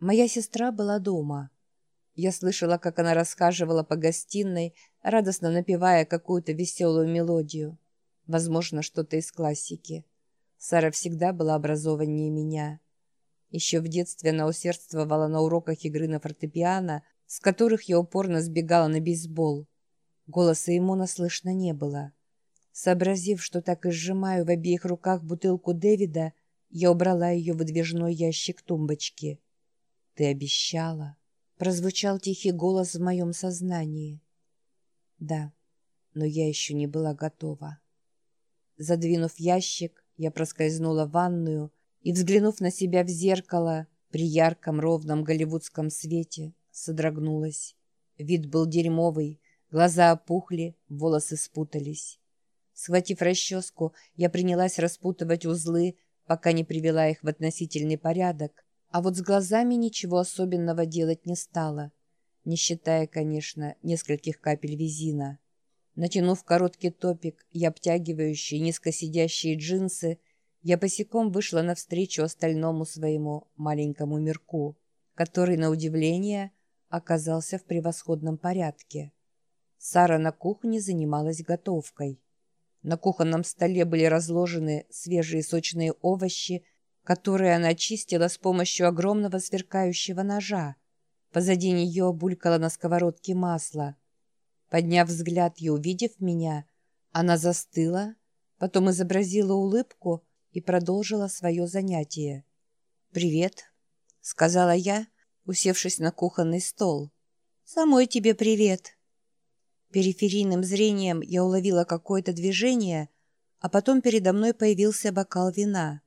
Моя сестра была дома. Я слышала, как она расхаживала по гостиной, радостно напевая какую-то веселую мелодию. Возможно, что-то из классики. Сара всегда была образованнее меня. Еще в детстве она усердствовала на уроках игры на фортепиано, с которых я упорно сбегала на бейсбол. Голоса Имона слышно не было. Сообразив, что так и сжимаю в обеих руках бутылку Дэвида, я убрала ее в выдвижной ящик тумбочки. «Ты обещала!» — прозвучал тихий голос в моем сознании. «Да, но я еще не была готова». Задвинув ящик, я проскользнула в ванную и, взглянув на себя в зеркало, при ярком ровном голливудском свете, содрогнулась. Вид был дерьмовый, глаза опухли, волосы спутались. Схватив расческу, я принялась распутывать узлы, пока не привела их в относительный порядок, а вот с глазами ничего особенного делать не стала, не считая, конечно, нескольких капель визина. Натянув короткий топик и обтягивающие низкосидящие джинсы, я босиком вышла навстречу остальному своему маленькому мирку, который, на удивление, оказался в превосходном порядке. Сара на кухне занималась готовкой. На кухонном столе были разложены свежие сочные овощи, которые она чистила с помощью огромного сверкающего ножа. Позади нее булькало на сковородке масло. Подняв взгляд и увидев меня, она застыла, потом изобразила улыбку и продолжила свое занятие. «Привет», — сказала я, усевшись на кухонный стол. «Самой тебе привет». Периферийным зрением я уловила какое-то движение, а потом передо мной появился бокал вина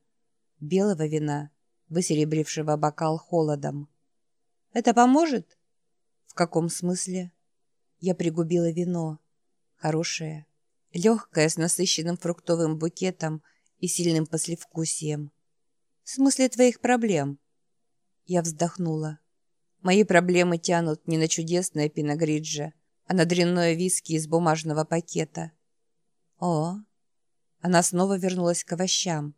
белого вина, высеребрившего бокал холодом. «Это поможет?» «В каком смысле?» Я пригубила вино. Хорошее, легкое, с насыщенным фруктовым букетом и сильным послевкусием. «В смысле твоих проблем?» Я вздохнула. Мои проблемы тянут не на чудесное пиногриджа, а на дрянное виски из бумажного пакета. О! Она снова вернулась к овощам.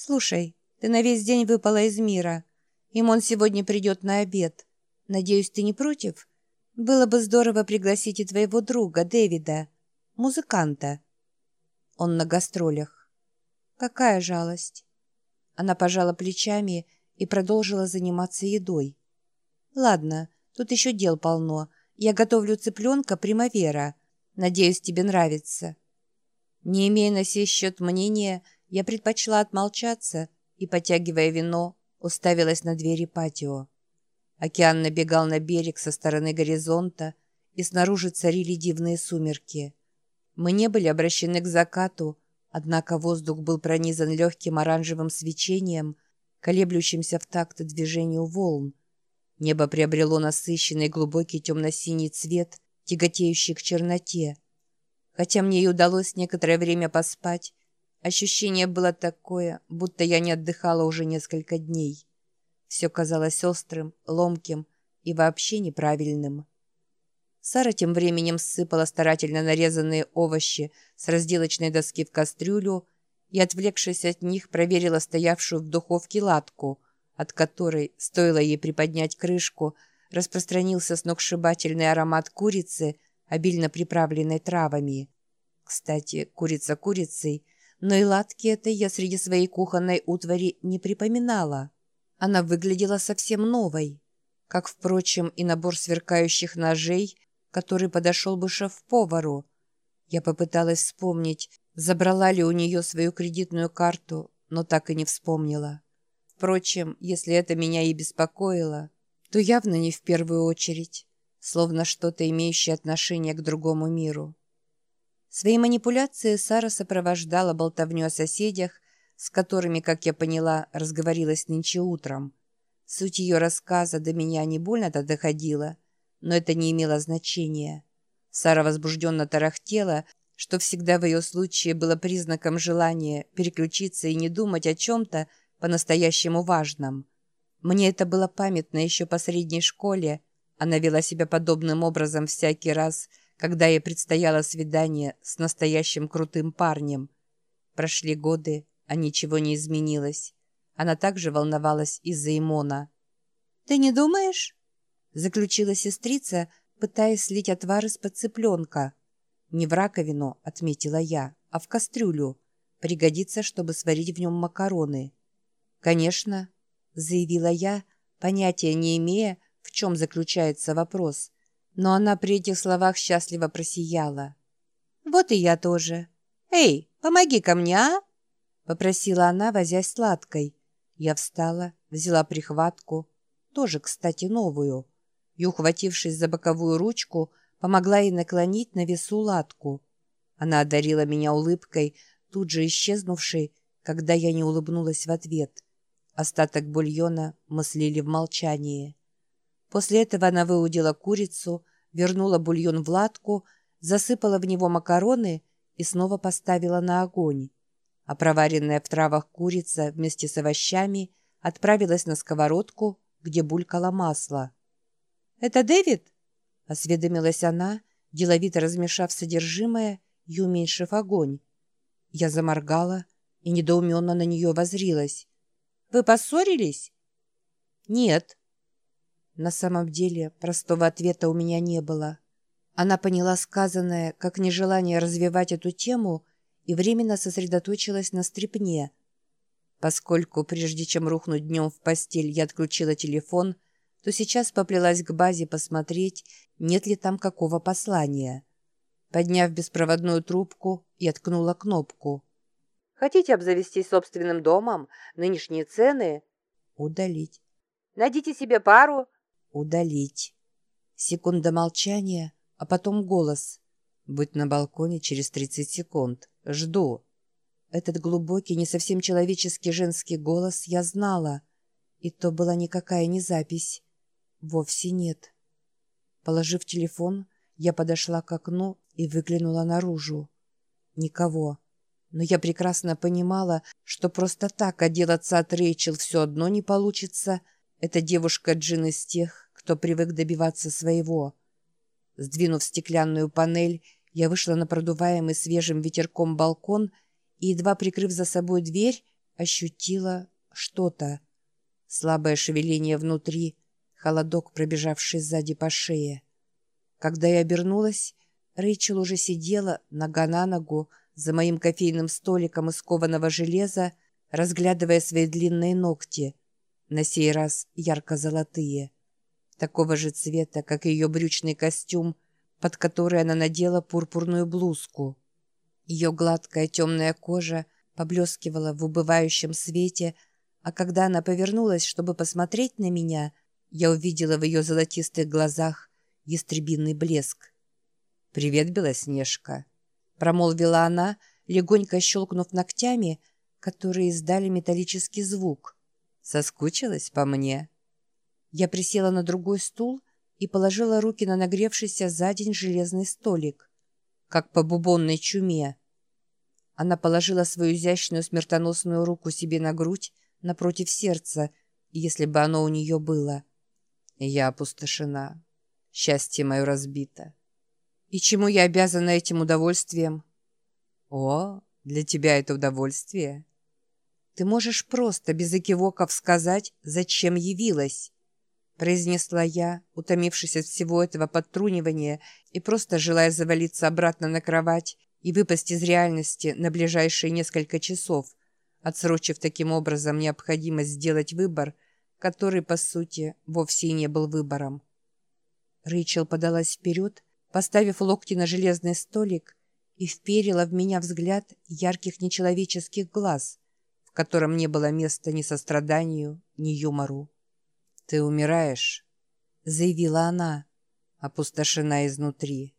«Слушай, ты на весь день выпала из мира. Им он сегодня придет на обед. Надеюсь, ты не против? Было бы здорово пригласить и твоего друга, Дэвида, музыканта. Он на гастролях. Какая жалость!» Она пожала плечами и продолжила заниматься едой. «Ладно, тут еще дел полно. Я готовлю цыпленка «Примавера». Надеюсь, тебе нравится». Не имея на сей счет мнения, я предпочла отмолчаться и, потягивая вино, уставилась на двери патио. Океан набегал на берег со стороны горизонта, и снаружи царили дивные сумерки. Мы не были обращены к закату, однако воздух был пронизан легким оранжевым свечением, колеблющимся в такт движению волн. Небо приобрело насыщенный глубокий темно-синий цвет, тяготеющий к черноте. Хотя мне и удалось некоторое время поспать, Ощущение было такое, будто я не отдыхала уже несколько дней. Все казалось острым, ломким и вообще неправильным. Сара тем временем сыпала старательно нарезанные овощи с разделочной доски в кастрюлю и, отвлекшись от них, проверила стоявшую в духовке латку, от которой, стоило ей приподнять крышку, распространился сногсшибательный аромат курицы, обильно приправленной травами. Кстати, курица курицей – но и ладки этой я среди своей кухонной утвари не припоминала. Она выглядела совсем новой, как, впрочем, и набор сверкающих ножей, который подошел бы шеф-повару. Я попыталась вспомнить, забрала ли у нее свою кредитную карту, но так и не вспомнила. Впрочем, если это меня и беспокоило, то явно не в первую очередь, словно что-то имеющее отношение к другому миру. Свои манипуляции Сара сопровождала болтовню о соседях, с которыми, как я поняла, разговорилась нынче утром. Суть ее рассказа до меня не больно-то доходила, но это не имело значения. Сара возбужденно тарахтела, что всегда в ее случае было признаком желания переключиться и не думать о чем-то по-настоящему важном. Мне это было памятно еще по средней школе. Она вела себя подобным образом всякий раз – когда ей предстояло свидание с настоящим крутым парнем. Прошли годы, а ничего не изменилось. Она также волновалась из-за Имона. «Ты не думаешь?» — заключила сестрица, пытаясь слить отвар из-под цыпленка. «Не в раковину», — отметила я, — «а в кастрюлю. Пригодится, чтобы сварить в нем макароны». «Конечно», — заявила я, понятия не имея, в чем заключается вопрос. Но она при этих словах счастливо просияла. «Вот и я тоже. Эй, помоги ко мне, а?» Попросила она, возясь сладкой. Я встала, взяла прихватку, тоже, кстати, новую, и, ухватившись за боковую ручку, помогла ей наклонить на весу латку. Она одарила меня улыбкой, тут же исчезнувшей, когда я не улыбнулась в ответ. Остаток бульона мы слили в молчании. После этого она выудила курицу, вернула бульон в латку, засыпала в него макароны и снова поставила на огонь. А проваренная в травах курица вместе с овощами отправилась на сковородку, где булькало масло. «Это Дэвид?» — осведомилась она, деловито размешав содержимое и уменьшив огонь. Я заморгала и недоуменно на нее возрилась. «Вы поссорились?» «Нет». На самом деле простого ответа у меня не было. Она поняла сказанное как нежелание развивать эту тему и временно сосредоточилась на стрипне. Поскольку прежде чем рухнуть днем в постель я отключила телефон — то сейчас поплелась к базе посмотреть, нет ли там какого послания. Подняв беспроводную трубку, я ткнула кнопку. «Хотите обзавестись собственным домом? Нынешние цены?» «Удалить». «Найдите себе пару?» «Удалить». Секунда молчания, а потом голос. «Быть на балконе через 30 секунд. Жду». Этот глубокий, не совсем человеческий женский голос я знала. И то была никакая не запись. Вовсе нет. Положив телефон, я подошла к окну и выглянула наружу. Никого. Но я прекрасно понимала, что просто так отделаться от Рэйчел все одно не получится. Эта девушка Джин из тех, кто привык добиваться своего. Сдвинув стеклянную панель, я вышла на продуваемый свежим ветерком балкон и, едва прикрыв за собой дверь, ощутила что-то. Слабое шевеление внутри — холодок, пробежавший сзади по шее. Когда я обернулась, Рэйчел уже сидела, нога на ногу, за моим кофейным столиком из кованого железа, разглядывая свои длинные ногти, на сей раз ярко-золотые, такого же цвета, как и ее брючный костюм, под который она надела пурпурную блузку. Ее гладкая темная кожа поблескивала в убывающем свете, а когда она повернулась, чтобы посмотреть на меня — я увидела в ее золотистых глазах ястребиный блеск. «Привет, Белоснежка!» Промолвила она, легонько щелкнув ногтями, которые издали металлический звук. «Соскучилась по мне?» Я присела на другой стул и положила руки на нагревшийся за день железный столик, как по бубонной чуме. Она положила свою изящную смертоносную руку себе на грудь напротив сердца, если бы оно у нее было. Я опустошена. Счастье мое разбито. И чему я обязана этим удовольствием? О, для тебя это удовольствие. Ты можешь просто, без экивоков, сказать, зачем явилась, произнесла я, утомившись от всего этого подтрунивания и просто желая завалиться обратно на кровать и выпасть из реальности на ближайшие несколько часов, отсрочив таким образом необходимость сделать выбор — который, по сути, вовсе и не был выбором. Рэйчел подалась вперед, поставив локти на железный столик и вперила в меня взгляд ярких нечеловеческих глаз, в котором не было места ни состраданию, ни юмору. «Ты умираешь», — заявила она, опустошена изнутри.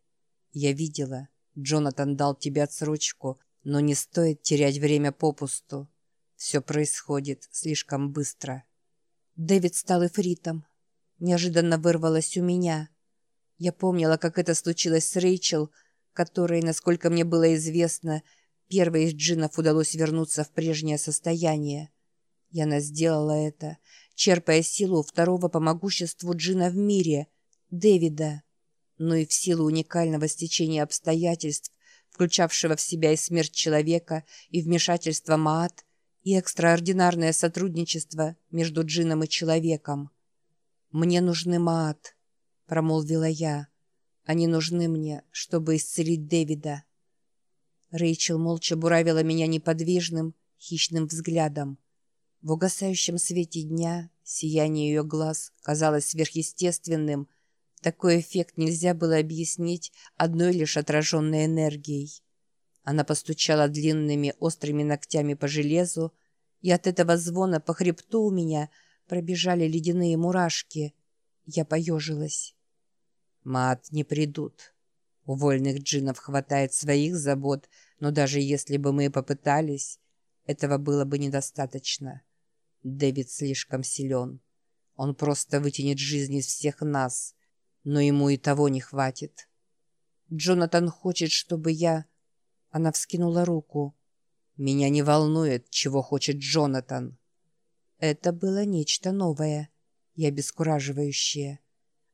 «Я видела, Джонатан дал тебе отсрочку, но не стоит терять время попусту. Все происходит слишком быстро». Дэвид стал эфритом. Неожиданно вырвалось у меня. Я помнила, как это случилось с Рэйчел, которой, насколько мне было известно, первой из джинов удалось вернуться в прежнее состояние. И она сделала это, черпая силу второго по могуществу джина в мире, Дэвида, но и в силу уникального стечения обстоятельств, включавшего в себя и смерть человека, и вмешательство Маат, и экстраординарное сотрудничество между джином и человеком. «Мне нужны Маат», — промолвила я. «Они нужны мне, чтобы исцелить Дэвида». Рэйчел молча буравила меня неподвижным, хищным взглядом. В угасающем свете дня сияние ее глаз казалось сверхъестественным. Такой эффект нельзя было объяснить одной лишь отраженной энергией. Она постучала длинными острыми ногтями по железу, и от этого звона по хребту у меня пробежали ледяные мурашки. Я поежилась. Мат не придут. У вольных джинов хватает своих забот, но даже если бы мы попытались, этого было бы недостаточно. Дэвид слишком силен. Он просто вытянет жизнь из всех нас, но ему и того не хватит. Джонатан хочет, чтобы я... Она вскинула руку. «Меня не волнует, чего хочет Джонатан». Это было нечто новое и обескураживающее.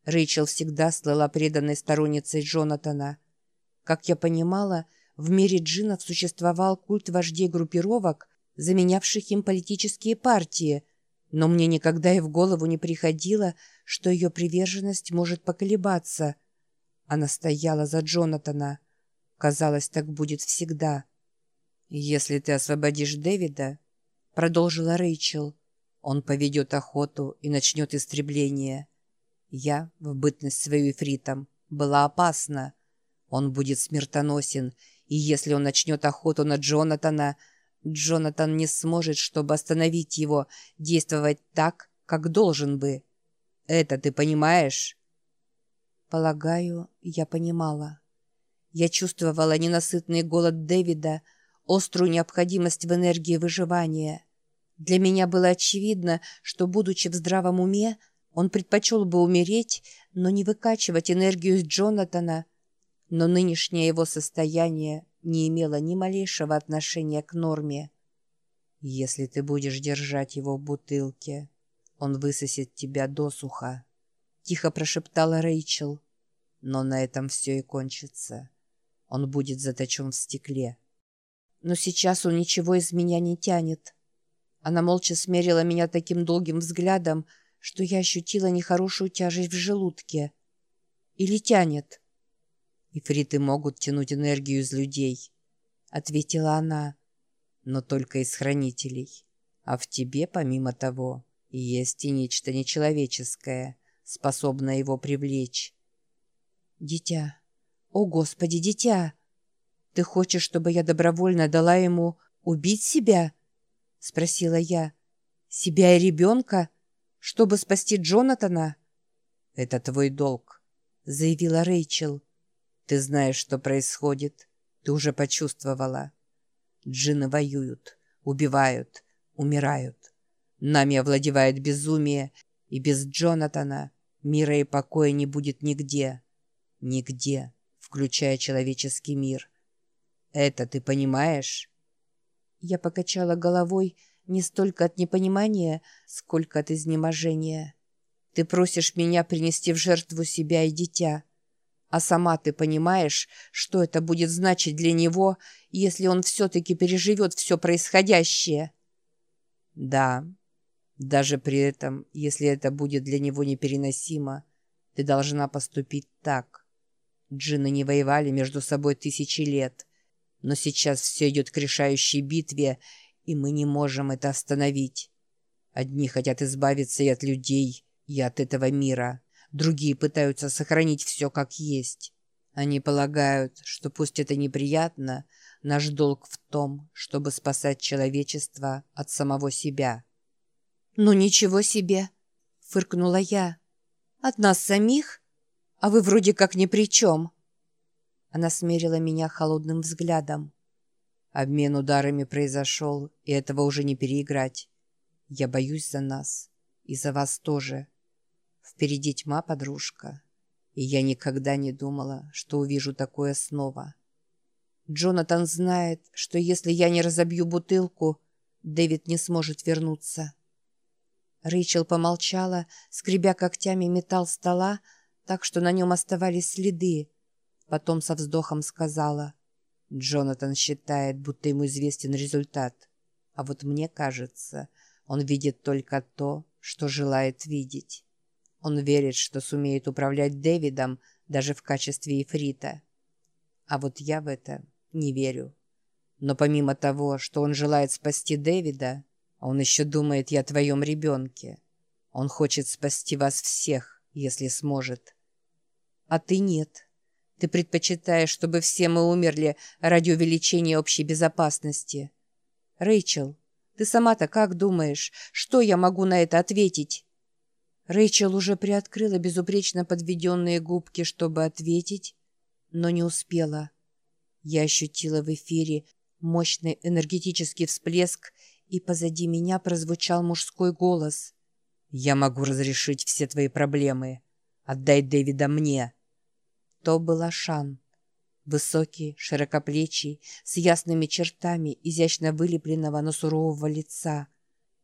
Рэйчел всегда слыла преданной сторонницей Джонатана. Как я понимала, в мире джинов существовал культ вождей группировок, заменявших им политические партии, но мне никогда и в голову не приходило, что ее приверженность может поколебаться. Она стояла за Джонатана. Казалось, так будет всегда. «Если ты освободишь Дэвида», — продолжила Рэйчел, — «он поведет охоту и начнет истребление. Я, в бытность свою эфритом, была опасна. Он будет смертоносен, и если он начнет охоту на Джонатана, Джонатан не сможет, чтобы остановить его, действовать так, как должен бы. Это ты понимаешь?» Полагаю, я понимала. Я чувствовала ненасытный голод Дэвида, острую необходимость в энергии выживания. Для меня было очевидно, что, будучи в здравом уме, он предпочел бы умереть, но не выкачивать энергию из Джонатана. Но нынешнее его состояние не имело ни малейшего отношения к норме. «Если ты будешь держать его в бутылке, он высосет тебя досуха», — тихо прошептала Рэйчел. «Но на этом все и кончится». Он будет заточен в стекле. Но сейчас он ничего из меня не тянет. Она молча смерила меня таким долгим взглядом, что я ощутила нехорошую тяжесть в желудке. Или тянет? «Ифриты могут тянуть энергию из людей», — ответила она, — «но только из хранителей. А в тебе, помимо того, есть и нечто нечеловеческое, способное его привлечь». «Дитя», «О, Господи, дитя! Ты хочешь, чтобы я добровольно дала ему убить себя?» — спросила я. «Себя и ребенка? Чтобы спасти Джонатана?» «Это твой долг», — заявила Рэйчел. «Ты знаешь, что происходит. Ты уже почувствовала. Джины воюют, убивают, умирают. Нами овладевает безумие, и без Джонатана мира и покоя не будет нигде. Нигде» включая человеческий мир. Это ты понимаешь?» Я покачала головой не столько от непонимания, сколько от изнеможения. «Ты просишь меня принести в жертву себя и дитя. А сама ты понимаешь, что это будет значить для него, если он все-таки переживет все происходящее?» «Да, даже при этом, если это будет для него непереносимо, ты должна поступить так». Джины не воевали между собой тысячи лет. Но сейчас все идет к решающей битве, и мы не можем это остановить. Одни хотят избавиться и от людей, и от этого мира. Другие пытаются сохранить все как есть. Они полагают, что пусть это неприятно, наш долг в том, чтобы спасать человечество от самого себя. «Ну ничего себе!» — фыркнула я. «От нас самих?» а вы вроде как ни при чем». Она смерила меня холодным взглядом. Обмен ударами произошел, и этого уже не переиграть. Я боюсь за нас. И за вас тоже. Впереди тьма, подружка. И я никогда не думала, что увижу такое снова. Джонатан знает, что если я не разобью бутылку, Дэвид не сможет вернуться. Рэйчел помолчала, скребя когтями металл стола, так что на нем оставались следы. Потом со вздохом сказала, «Джонатан считает, будто ему известен результат. А вот мне кажется, он видит только то, что желает видеть. Он верит, что сумеет управлять Дэвидом даже в качестве ифрита. А вот я в это не верю. Но помимо того, что он желает спасти Дэвида, он еще думает и о твоем ребенке. Он хочет спасти вас всех, если сможет. А ты нет. Ты предпочитаешь, чтобы все мы умерли ради увеличения общей безопасности. Рэйчел, ты сама-то как думаешь, что я могу на это ответить?» Рэйчел уже приоткрыла безупречно подведенные губки, чтобы ответить, но не успела. Я ощутила в эфире мощный энергетический всплеск, и позади меня прозвучал мужской голос. «Я могу разрешить все твои проблемы. Отдай Дэвида мне». То был Ашан. Высокий, широкоплечий, с ясными чертами изящно вылепленного, но сурового лица.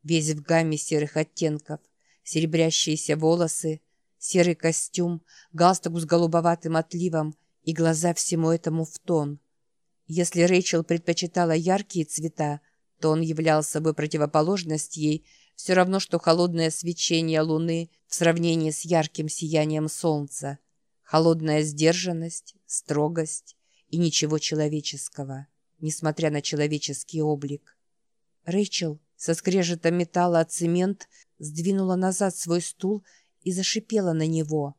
Весь в гамме серых оттенков, серебрящиеся волосы, серый костюм, галстук с голубоватым отливом и глаза всему этому в тон. Если Рэйчел предпочитала яркие цвета, то он являл собой противоположность ей, все равно, что холодное свечение луны в сравнении с ярким сиянием солнца. Холодная сдержанность, строгость и ничего человеческого, несмотря на человеческий облик. Рэйчел со скрежетом металла от цемент сдвинула назад свой стул и зашипела на него.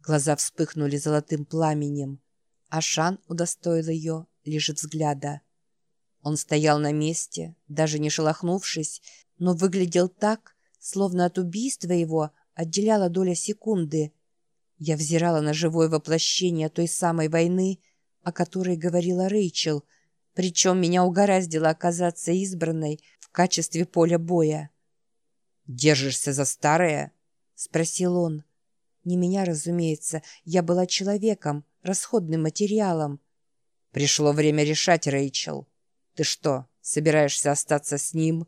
Глаза вспыхнули золотым пламенем, а Шан удостоил ее лишь взгляда. Он стоял на месте, даже не шелохнувшись, но выглядел так, словно от убийства его отделяла доля секунды — я взирала на живое воплощение той самой войны, о которой говорила Рэйчел, причем меня угораздило оказаться избранной в качестве поля боя. «Держишься за старое?» — спросил он. Не меня, разумеется, я была человеком, расходным материалом. «Пришло время решать, Рэйчел. Ты что, собираешься остаться с ним?»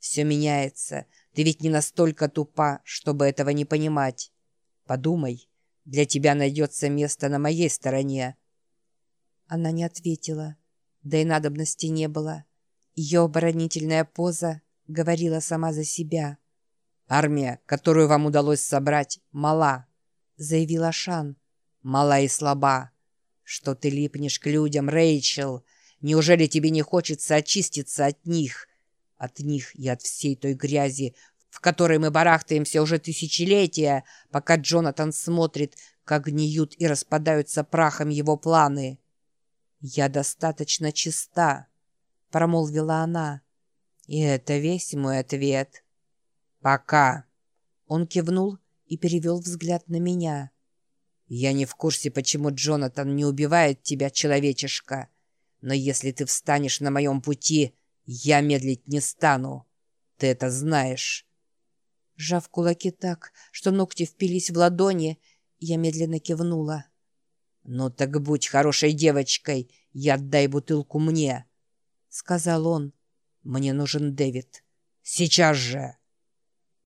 «Все меняется. Ты ведь не настолько тупа, чтобы этого не понимать. Подумай». Для тебя найдется место на моей стороне». Она не ответила, да и надобности не было. Ее оборонительная поза говорила сама за себя. «Армия, которую вам удалось собрать, мала», — заявила Шан. «Мала и слаба. Что ты липнешь к людям, Рэйчел? Неужели тебе не хочется очиститься от них? От них и от всей той грязи, в которой мы барахтаемся уже тысячелетия, пока Джонатан смотрит, как гниют и распадаются прахом его планы. «Я достаточно чиста», — промолвила она. «И это весь мой ответ». «Пока». Он кивнул и перевел взгляд на меня. «Я не в курсе, почему Джонатан не убивает тебя, человечишка. Но если ты встанешь на моем пути, я медлить не стану. Ты это знаешь». Сжав кулаки так, что ногти впились в ладони, я медленно кивнула. «Ну так будь хорошей девочкой и отдай бутылку мне», — сказал он. «Мне нужен Дэвид. Сейчас же!»